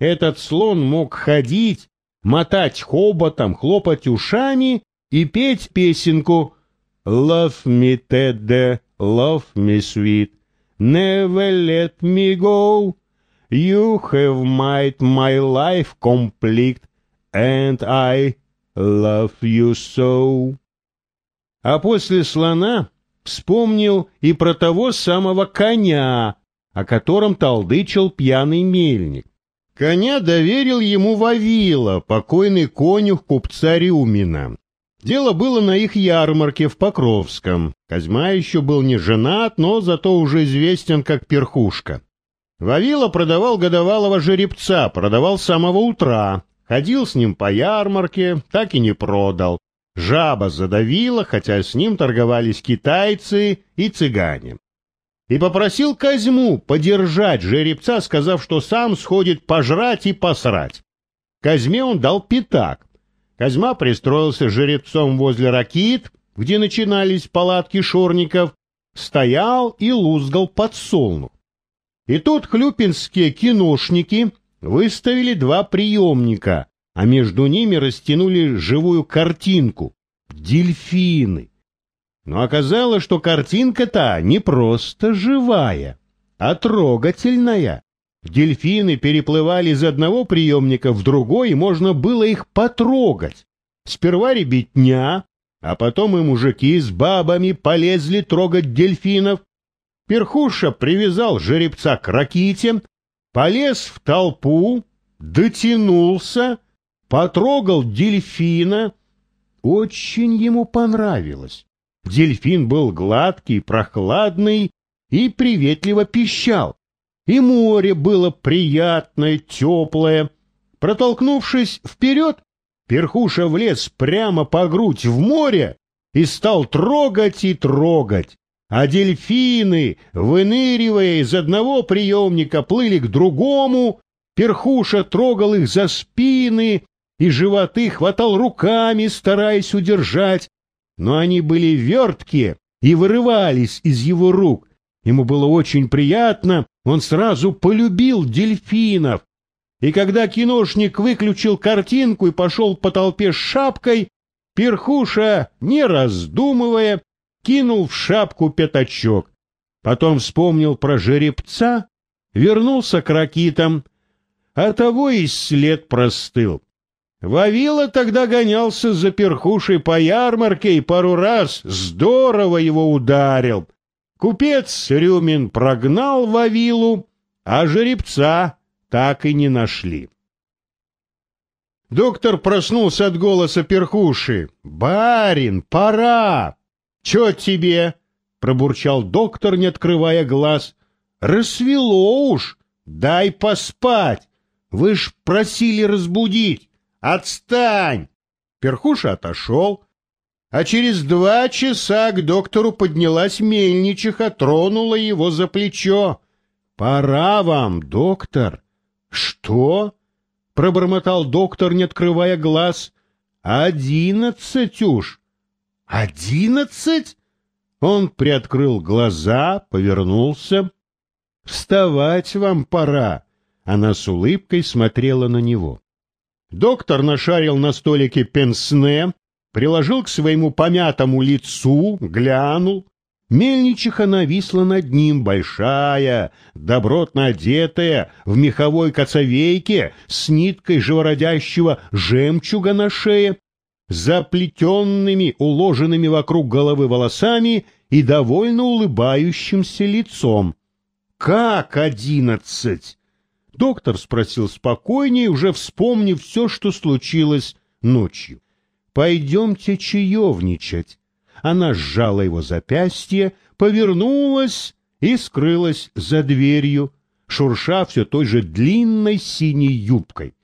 Этот слон мог ходить, мотать хоботом, хлопать ушами и петь песенку «Love me, Teddy, love me, sweet, never let me go. You have made my life complete, and I love you so». А после слона вспомнил и про того самого коня, о котором толдычил пьяный мельник. Коня доверил ему Вавила, покойный конюх купца Рюмина. Дело было на их ярмарке в Покровском. Козьма еще был не женат, но зато уже известен как перхушка. Вавила продавал годовалого жеребца, продавал с самого утра. Ходил с ним по ярмарке, так и не продал. Жаба задавила, хотя с ним торговались китайцы и цыгане и попросил Козьму подержать жеребца, сказав, что сам сходит пожрать и посрать. Козьме он дал пятак. Козьма пристроился жеребцом возле ракит, где начинались палатки шорников, стоял и лузгал подсолнух. И тут хлюпинские киношники выставили два приемника, а между ними растянули живую картинку — дельфины. Но оказалось, что картинка-то не просто живая, а трогательная. Дельфины переплывали из одного приемника в другой, и можно было их потрогать. Сперва ребятня, а потом и мужики с бабами полезли трогать дельфинов. Перхуша привязал жеребца к раките, полез в толпу, дотянулся, потрогал дельфина. Очень ему понравилось. Дельфин был гладкий, прохладный и приветливо пищал. И море было приятное, теплое. Протолкнувшись вперед, перхуша влез прямо по грудь в море и стал трогать и трогать. А дельфины, выныривая из одного приемника, плыли к другому, перхуша трогал их за спины и животы, хватал руками, стараясь удержать, но они были верткие и вырывались из его рук. Ему было очень приятно, он сразу полюбил дельфинов. И когда киношник выключил картинку и пошел по толпе с шапкой, перхуша, не раздумывая, кинул в шапку пятачок. Потом вспомнил про жеребца, вернулся к ракитам, а того и след простыл. Вавила тогда гонялся за перхушей по ярмарке и пару раз здорово его ударил. Купец Рюмин прогнал Вавилу, а жеребца так и не нашли. Доктор проснулся от голоса перхуши. «Барин, пора!» «Чё тебе?» — пробурчал доктор, не открывая глаз. «Рассвело уж! Дай поспать! Вы ж просили разбудить!» «Отстань!» Перхуша отошел, а через два часа к доктору поднялась мельничиха, тронула его за плечо. «Пора вам, доктор!» «Что?» — пробормотал доктор, не открывая глаз. «Одиннадцать уж!» «Одиннадцать?» Он приоткрыл глаза, повернулся. «Вставать вам пора!» Она с улыбкой смотрела на него. Доктор нашарил на столике пенсне, приложил к своему помятому лицу, глянул. Мельничиха нависла над ним, большая, добротно одетая, в меховой коцовейке, с ниткой живородящего жемчуга на шее, заплетенными, уложенными вокруг головы волосами и довольно улыбающимся лицом. «Как одиннадцать?» Доктор спросил спокойнее, уже вспомнив все, что случилось ночью. «Пойдемте чаевничать». Она сжала его запястье, повернулась и скрылась за дверью, шурша все той же длинной синей юбкой.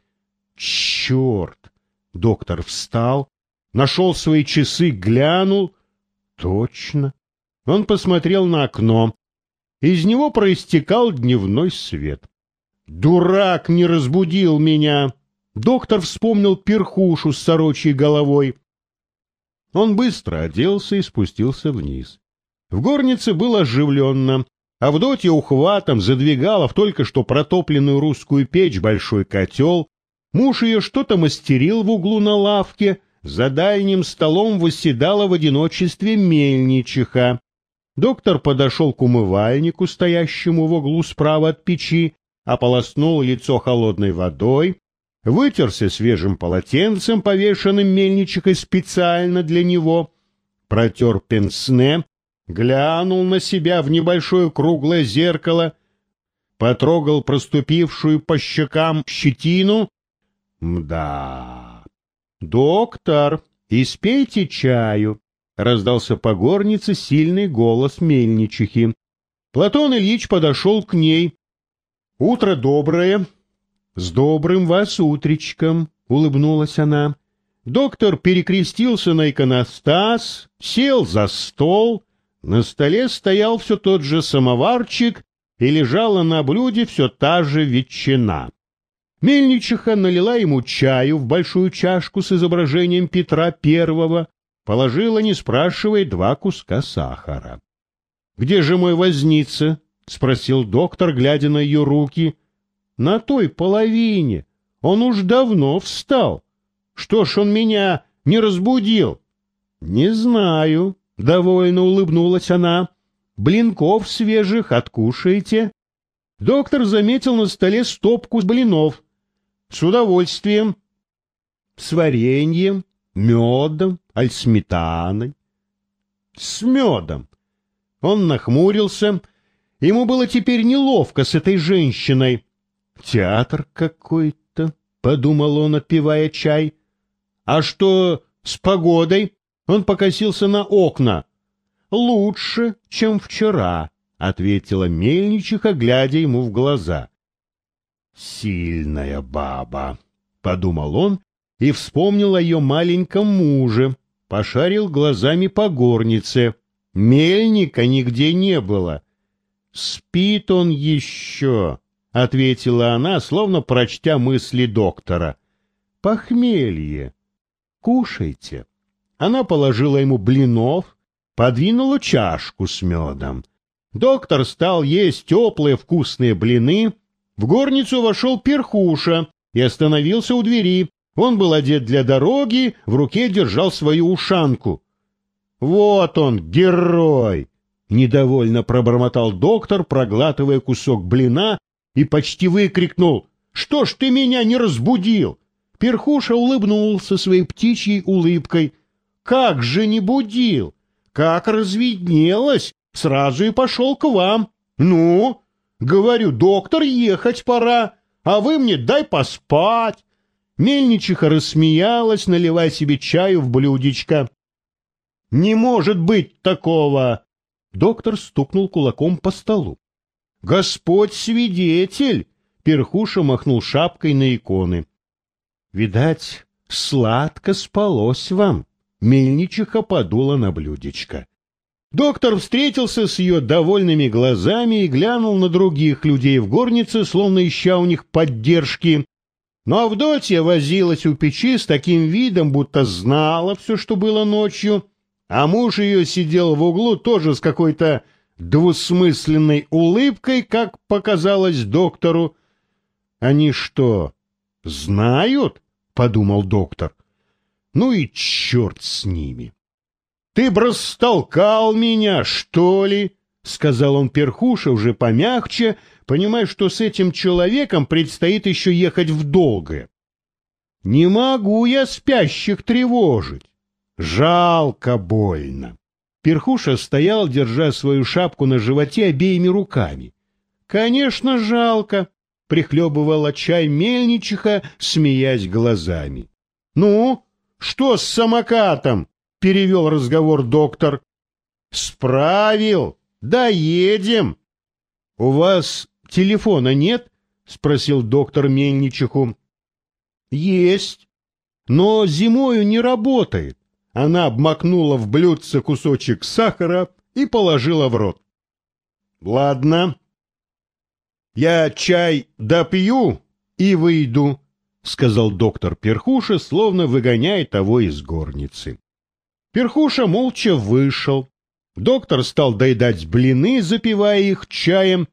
«Черт!» Доктор встал, нашел свои часы, глянул. «Точно!» Он посмотрел на окно. Из него проистекал дневной свет. Дурак не разбудил меня. Доктор вспомнил перхушу с сорочьей головой. Он быстро оделся и спустился вниз. В горнице было оживленно. Авдотья ухватом задвигала в только что протопленную русскую печь большой котел, муж ее что-то мастерил в углу на лавке, за дальним столом восседала в одиночестве мельничиха. Доктор подошел к умывальнику, стоящему в углу справа от печи, ополоснул лицо холодной водой, вытерся свежим полотенцем, повешенным мельничихой специально для него, протер пенсне, глянул на себя в небольшое круглое зеркало, потрогал проступившую по щекам щетину. Мда. «Доктор, испейте чаю!» — раздался по горнице сильный голос мельничихи. Платон Ильич подошел к ней. «Утро доброе!» «С добрым вас утречком!» — улыбнулась она. Доктор перекрестился на иконостас, сел за стол. На столе стоял все тот же самоварчик, и лежала на блюде все та же ветчина. Мельничиха налила ему чаю в большую чашку с изображением Петра Первого, положила, не спрашивая, два куска сахара. — Где же мой возница? — спросил доктор, глядя на ее руки. — На той половине. Он уж давно встал. Что ж он меня не разбудил? — Не знаю, — довольно улыбнулась она. — Блинков свежих откушаете? Доктор заметил на столе стопку блинов. — С удовольствием. — С вареньем, медом, аль сметаной. — С медом. Он нахмурился. Ему было теперь неловко с этой женщиной. — Театр какой-то, — подумал он, отпивая чай. — а что с погодой? Он покосился на окна. Лучше, чем вчера, ответила мельничиха, глядя ему в глаза. Сильная баба, подумал он и вспомнил о ее маленьком муже, пошарил глазами по горнице. Мельника нигде не было. Спит он еще, ответила она, словно прочтя мысли доктора. Похмелье. Кушайте. Она положила ему блинов, подвинула чашку с медом. Доктор стал есть теплые вкусные блины. В горницу вошел перхуша и остановился у двери. Он был одет для дороги, в руке держал свою ушанку. «Вот он, герой!» — недовольно пробормотал доктор, проглатывая кусок блина, и почти выкрикнул. «Что ж ты меня не разбудил? Перхуша улыбнулся своей птичьей улыбкой. «Как же не будил! Как разведнелось! Сразу и пошел к вам! Ну, говорю, доктор, ехать пора, а вы мне дай поспать!» Мельничиха рассмеялась, наливая себе чаю в блюдечко. «Не может быть такого!» Доктор стукнул кулаком по столу. «Господь свидетель!» Перхуша махнул шапкой на иконы. Видать, сладко спалось вам. Мельничиха подула на блюдечко. Доктор встретился с ее довольными глазами и глянул на других людей в горнице, словно ища у них поддержки. Но Авдотья возилась у печи с таким видом, будто знала все, что было ночью, а муж ее сидел в углу тоже с какой-то двусмысленной улыбкой, как показалось доктору. Они что, знают? подумал доктор. Ну и черт с ними. Ты бы растолкал меня, что ли? сказал он перхуша уже помягче, понимая, что с этим человеком предстоит еще ехать в долгое. Не могу я спящих тревожить. Жалко больно. Перхуша стоял, держа свою шапку на животе обеими руками. Конечно, жалко прихлебывала чай мельничиха, смеясь глазами. — Ну, что с самокатом? — перевел разговор доктор. — Справил. Доедем. — У вас телефона нет? — спросил доктор мельничиху. — Есть. Но зимою не работает. Она обмакнула в блюдце кусочек сахара и положила в рот. — Ладно, я чай допью и выйду, — сказал доктор Перхуша, словно выгоняя того из горницы. Перхуша молча вышел. Доктор стал доедать блины, запивая их чаем.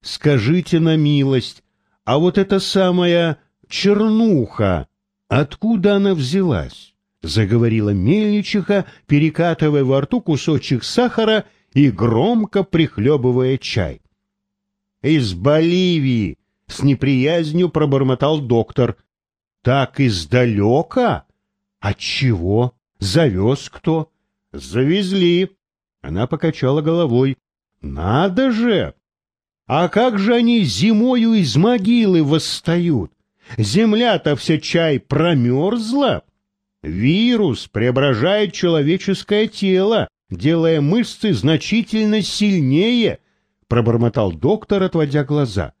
Скажите на милость, а вот эта самая чернуха, откуда она взялась? Заговорила мельничиха, перекатывая во рту кусочек сахара и громко прихлебывая чай. Из Боливии, с неприязнью пробормотал доктор. Так издалека? Отчего? Завез кто? Завезли. Она покачала головой. Надо же! А как же они зимою из могилы восстают? Земля-то вся чай промерзла. Вирус преображает человеческое тело, делая мышцы значительно сильнее, пробормотал доктор, отводя глаза.